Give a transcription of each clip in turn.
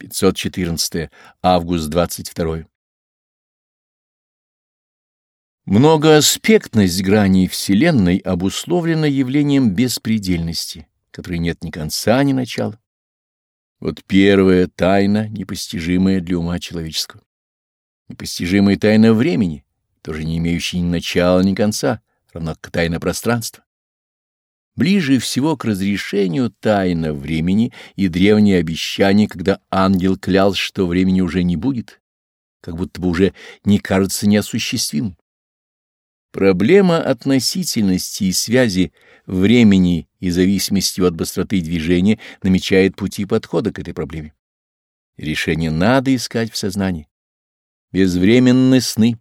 514 август 22 Многоаспектность граней Вселенной обусловлена явлением беспредельности, которой нет ни конца, ни начала. Вот первая тайна, непостижимая для ума человеческого. Непостижимая тайна времени, тоже не имеющая ни начала, ни конца, равно как тайна пространства. Ближе всего к разрешению тайна времени и древнее обещание, когда ангел клял, что времени уже не будет, как будто бы уже не кажется неосуществимым. Проблема относительности и связи времени и зависимости от быстроты движения намечает пути подхода к этой проблеме. Решение надо искать в сознании. Безвременны сны,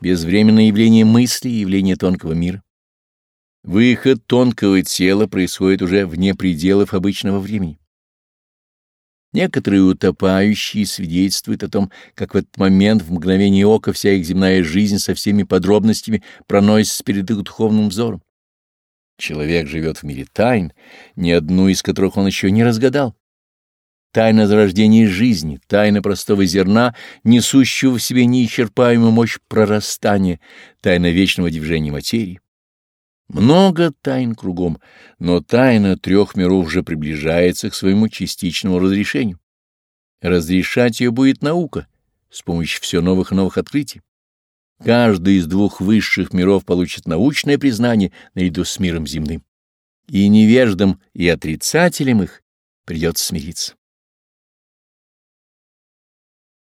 безвременное явление мысли и явление тонкого мира. Выход тонкого тела происходит уже вне пределов обычного времени. Некоторые утопающие свидетельствуют о том, как в этот момент, в мгновение ока, вся их земная жизнь со всеми подробностями проносится перед их духовным взором. Человек живет в мире тайн, ни одну из которых он еще не разгадал. Тайна зарождения жизни, тайна простого зерна, несущего в себе неисчерпаемую мощь прорастания, тайна вечного движения материи. Много тайн кругом, но тайна трех миров уже приближается к своему частичному разрешению. Разрешать ее будет наука с помощью все новых и новых открытий. Каждый из двух высших миров получит научное признание наряду с миром земным. И невеждам, и отрицателям их придется смириться.